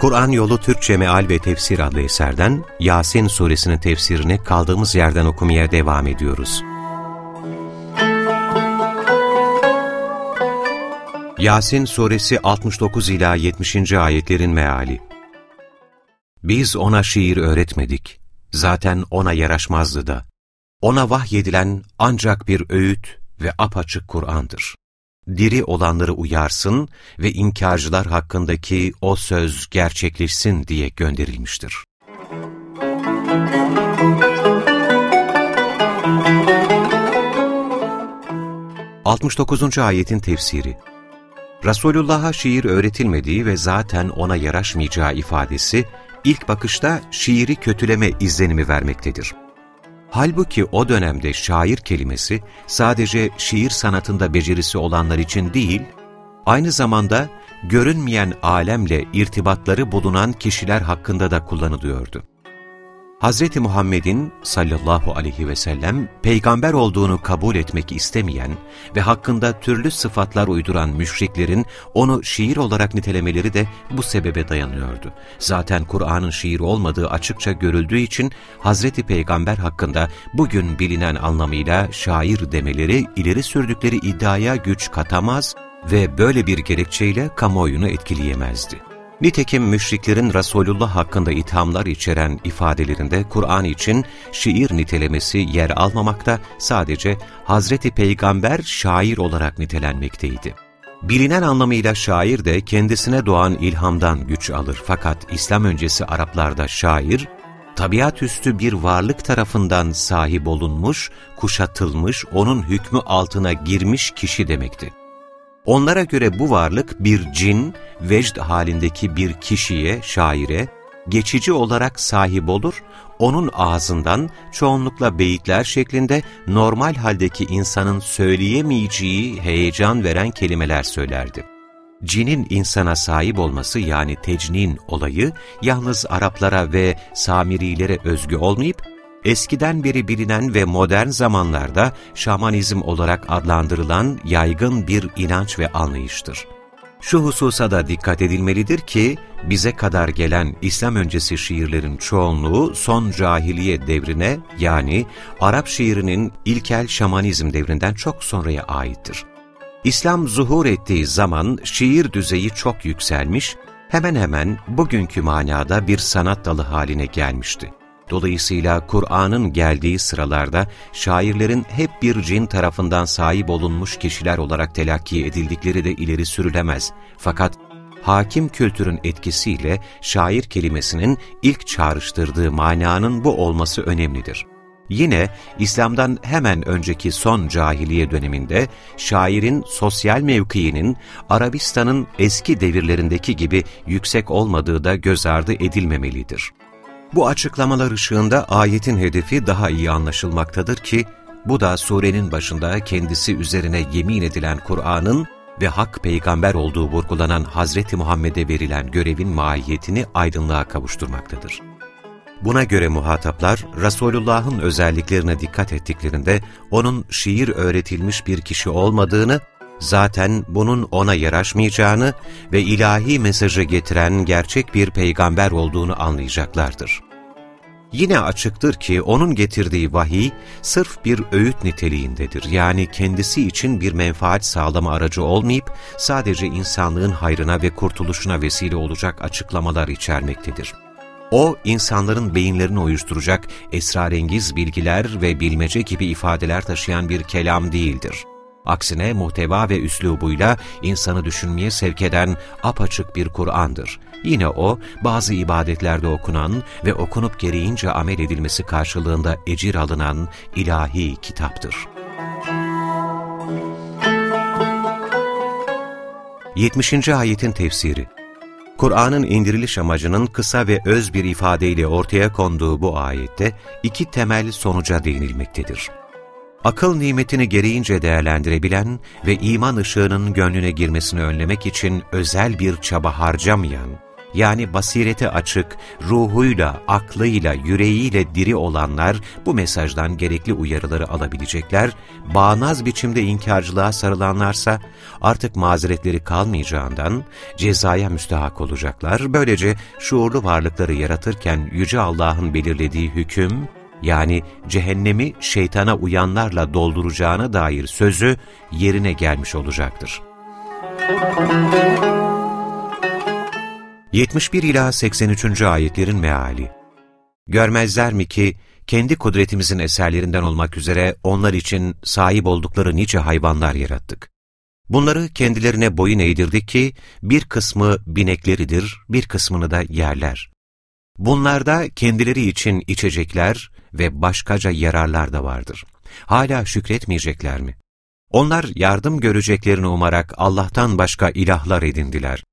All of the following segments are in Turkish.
Kur'an Yolu Türkçe Meal ve Tefsir adlı eserden Yasin suresinin tefsirini kaldığımız yerden okumaya devam ediyoruz. Yasin suresi 69 ila 70. ayetlerin meali. Biz ona şiir öğretmedik. Zaten ona yaraşmazdı da. Ona vahyedilen ancak bir öğüt ve apaçık Kur'an'dır diri olanları uyarsın ve inkarcılar hakkındaki o söz gerçekleşsin diye gönderilmiştir. Altmış dokuzuncu ayetin tefsiri Resulullah'a şiir öğretilmediği ve zaten ona yaraşmayacağı ifadesi, ilk bakışta şiiri kötüleme izlenimi vermektedir. Halbuki o dönemde şair kelimesi sadece şiir sanatında becerisi olanlar için değil, aynı zamanda görünmeyen alemle irtibatları bulunan kişiler hakkında da kullanılıyordu. Hz. Muhammed'in sallallahu aleyhi ve sellem peygamber olduğunu kabul etmek istemeyen ve hakkında türlü sıfatlar uyduran müşriklerin onu şiir olarak nitelemeleri de bu sebebe dayanıyordu. Zaten Kur'an'ın şiir olmadığı açıkça görüldüğü için Hz. Peygamber hakkında bugün bilinen anlamıyla şair demeleri ileri sürdükleri iddiaya güç katamaz ve böyle bir gerekçeyle kamuoyunu etkileyemezdi. Nitekim müşriklerin Resulullah hakkında ithamlar içeren ifadelerinde Kur'an için şiir nitelemesi yer almamakta, sadece Hazreti Peygamber şair olarak nitelenmekteydi. Bilinen anlamıyla şair de kendisine doğan ilhamdan güç alır fakat İslam öncesi Araplarda şair, tabiat üstü bir varlık tarafından sahip olunmuş, kuşatılmış, onun hükmü altına girmiş kişi demekti. Onlara göre bu varlık bir cin, vecd halindeki bir kişiye, şaire, geçici olarak sahip olur, onun ağzından çoğunlukla beyitler şeklinde normal haldeki insanın söyleyemeyeceği heyecan veren kelimeler söylerdi. Cinin insana sahip olması yani tecnin olayı yalnız Araplara ve Samirilere özgü olmayıp eskiden beri bilinen ve modern zamanlarda şamanizm olarak adlandırılan yaygın bir inanç ve anlayıştır. Şu hususa da dikkat edilmelidir ki, bize kadar gelen İslam öncesi şiirlerin çoğunluğu son cahiliye devrine yani Arap şiirinin ilkel şamanizm devrinden çok sonraya aittir. İslam zuhur ettiği zaman şiir düzeyi çok yükselmiş, hemen hemen bugünkü manada bir sanat dalı haline gelmişti. Dolayısıyla Kur'an'ın geldiği sıralarda şairlerin hep bir cin tarafından sahip olunmuş kişiler olarak telakki edildikleri de ileri sürülemez. Fakat hakim kültürün etkisiyle şair kelimesinin ilk çağrıştırdığı mananın bu olması önemlidir. Yine İslam'dan hemen önceki son cahiliye döneminde şairin sosyal mevkiinin Arabistan'ın eski devirlerindeki gibi yüksek olmadığı da göz ardı edilmemelidir. Bu açıklamalar ışığında ayetin hedefi daha iyi anlaşılmaktadır ki, bu da surenin başında kendisi üzerine yemin edilen Kur'an'ın ve hak peygamber olduğu vurgulanan Hazreti Muhammed'e verilen görevin mahiyetini aydınlığa kavuşturmaktadır. Buna göre muhataplar, Resulullah'ın özelliklerine dikkat ettiklerinde onun şiir öğretilmiş bir kişi olmadığını zaten bunun ona yaraşmayacağını ve ilahi mesajı getiren gerçek bir peygamber olduğunu anlayacaklardır. Yine açıktır ki onun getirdiği vahiy sırf bir öğüt niteliğindedir. Yani kendisi için bir menfaat sağlama aracı olmayıp sadece insanlığın hayrına ve kurtuluşuna vesile olacak açıklamalar içermektedir. O, insanların beyinlerini uyuşturacak esrarengiz bilgiler ve bilmece gibi ifadeler taşıyan bir kelam değildir. Aksine muhteva ve üslubuyla insanı düşünmeye sevk eden apaçık bir Kur'an'dır. Yine o, bazı ibadetlerde okunan ve okunup gereğince amel edilmesi karşılığında ecir alınan ilahi kitaptır. 70. Ayetin Tefsiri Kur'an'ın indiriliş amacının kısa ve öz bir ifadeyle ortaya konduğu bu ayette iki temel sonuca değinilmektedir. Akıl nimetini gereğince değerlendirebilen ve iman ışığının gönlüne girmesini önlemek için özel bir çaba harcamayan, yani basireti açık, ruhuyla, aklıyla, yüreğiyle diri olanlar bu mesajdan gerekli uyarıları alabilecekler, bağnaz biçimde inkarcılığa sarılanlarsa artık mazeretleri kalmayacağından cezaya müstahak olacaklar. Böylece şuurlu varlıkları yaratırken Yüce Allah'ın belirlediği hüküm, yani cehennemi şeytana uyanlarla dolduracağına dair sözü yerine gelmiş olacaktır. Müzik 71 ila 83. ayetlerin meali. Görmezler mi ki kendi kudretimizin eserlerinden olmak üzere onlar için sahip oldukları nice hayvanlar yarattık. Bunları kendilerine boyun eğdirdik ki bir kısmı binekleridir, bir kısmını da yerler. Bunlarda kendileri için içecekler ve başkaca yararlar da vardır. Hala şükretmeyecekler mi? Onlar yardım göreceklerini umarak Allah'tan başka ilahlar edindiler.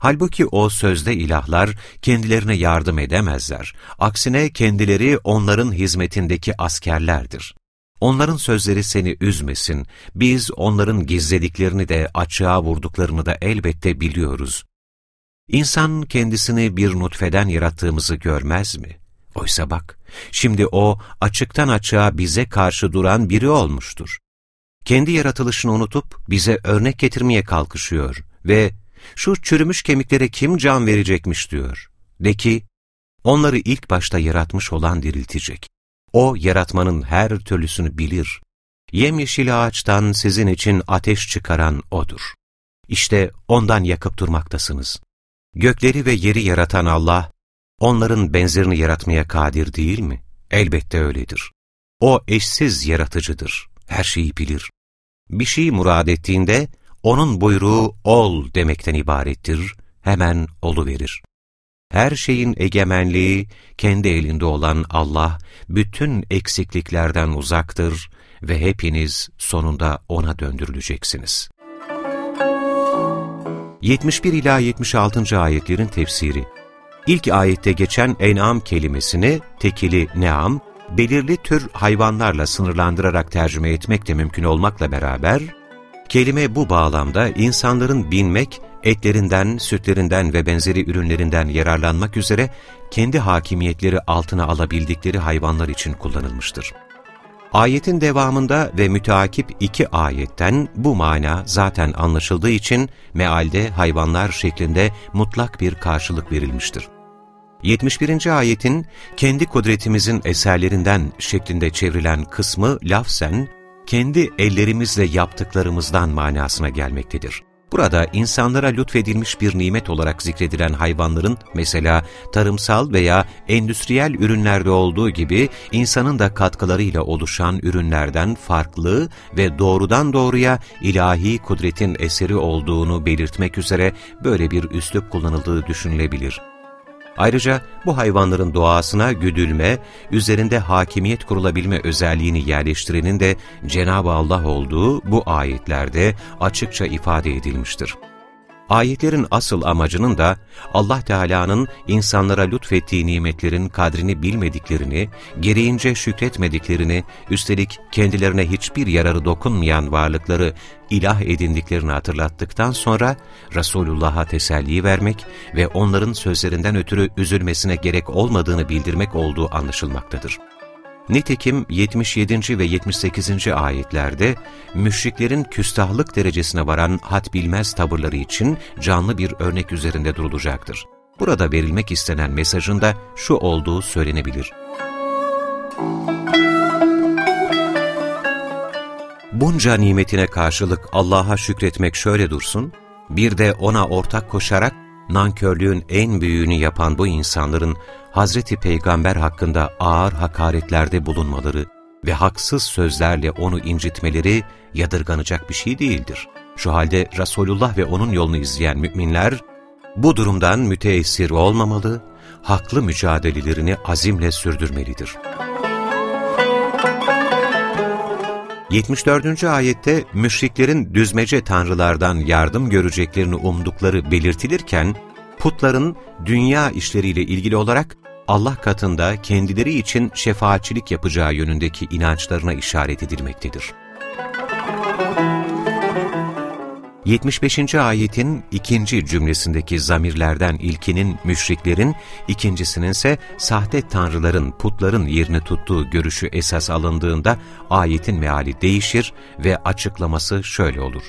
Halbuki o sözde ilahlar kendilerine yardım edemezler. Aksine kendileri onların hizmetindeki askerlerdir. Onların sözleri seni üzmesin, biz onların gizlediklerini de açığa vurduklarını da elbette biliyoruz. İnsan kendisini bir nutfeden yarattığımızı görmez mi? Oysa bak, şimdi o açıktan açığa bize karşı duran biri olmuştur. Kendi yaratılışını unutup bize örnek getirmeye kalkışıyor ve şu çürümüş kemiklere kim can verecekmiş diyor. De ki, onları ilk başta yaratmış olan diriltecek. O yaratmanın her türlüsünü bilir. Yemyeşil ağaçtan sizin için ateş çıkaran O'dur. İşte ondan yakıp durmaktasınız. Gökleri ve yeri yaratan Allah, onların benzerini yaratmaya kadir değil mi? Elbette öyledir. O eşsiz yaratıcıdır, her şeyi bilir. Bir şey murad ettiğinde, onun buyruğu ol demekten ibarettir, hemen verir. Her şeyin egemenliği kendi elinde olan Allah, bütün eksikliklerden uzaktır ve hepiniz sonunda O'na döndürüleceksiniz. 71 ila 76. ayetlerin tefsiri İlk ayette geçen en'am kelimesini tekili neam, belirli tür hayvanlarla sınırlandırarak tercüme etmek de mümkün olmakla beraber, Kelime bu bağlamda insanların binmek, etlerinden, sütlerinden ve benzeri ürünlerinden yararlanmak üzere kendi hakimiyetleri altına alabildikleri hayvanlar için kullanılmıştır. Ayetin devamında ve müteakip iki ayetten bu mana zaten anlaşıldığı için mealde hayvanlar şeklinde mutlak bir karşılık verilmiştir. 71. ayetin kendi kudretimizin eserlerinden şeklinde çevrilen kısmı lafzen, kendi ellerimizle yaptıklarımızdan manasına gelmektedir. Burada insanlara lütfedilmiş bir nimet olarak zikredilen hayvanların mesela tarımsal veya endüstriyel ürünlerde olduğu gibi insanın da katkılarıyla oluşan ürünlerden farklı ve doğrudan doğruya ilahi kudretin eseri olduğunu belirtmek üzere böyle bir üslup kullanıldığı düşünülebilir. Ayrıca bu hayvanların doğasına güdülme, üzerinde hakimiyet kurulabilme özelliğini yerleştirenin de Cenab-ı Allah olduğu bu ayetlerde açıkça ifade edilmiştir. Ayetlerin asıl amacının da Allah Teala'nın insanlara lütfettiği nimetlerin kadrini bilmediklerini, gereğince şükretmediklerini, üstelik kendilerine hiçbir yararı dokunmayan varlıkları ilah edindiklerini hatırlattıktan sonra Resulullah'a teselli vermek ve onların sözlerinden ötürü üzülmesine gerek olmadığını bildirmek olduğu anlaşılmaktadır. Nitekim 77. ve 78. ayetlerde müşriklerin küstahlık derecesine varan had bilmez tavırları için canlı bir örnek üzerinde durulacaktır. Burada verilmek istenen mesajın da şu olduğu söylenebilir. Bunca nimetine karşılık Allah'a şükretmek şöyle dursun, bir de O'na ortak koşarak nankörlüğün en büyüğünü yapan bu insanların Hazreti Peygamber hakkında ağır hakaretlerde bulunmaları ve haksız sözlerle onu incitmeleri yadırganacak bir şey değildir. Şu halde Resulullah ve onun yolunu izleyen müminler, bu durumdan müteessir olmamalı, haklı mücadelelerini azimle sürdürmelidir. 74. ayette müşriklerin düzmece tanrılardan yardım göreceklerini umdukları belirtilirken, putların dünya işleriyle ilgili olarak Allah katında kendileri için şefaatçilik yapacağı yönündeki inançlarına işaret edilmektedir. 75. ayetin ikinci cümlesindeki zamirlerden ilkinin müşriklerin, ikincisinin ise sahte tanrıların, putların yerini tuttuğu görüşü esas alındığında ayetin meali değişir ve açıklaması şöyle olur.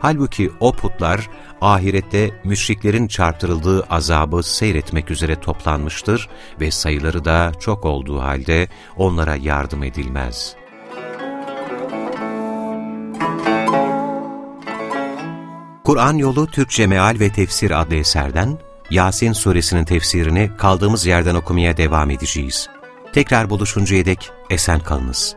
Halbuki o putlar ahirette müşriklerin çarptırıldığı azabı seyretmek üzere toplanmıştır ve sayıları da çok olduğu halde onlara yardım edilmez. Kur'an Yolu Türkçe Meal ve Tefsir adlı eserden Yasin suresinin tefsirini kaldığımız yerden okumaya devam edeceğiz. Tekrar buluşuncaya dek esen kalınız.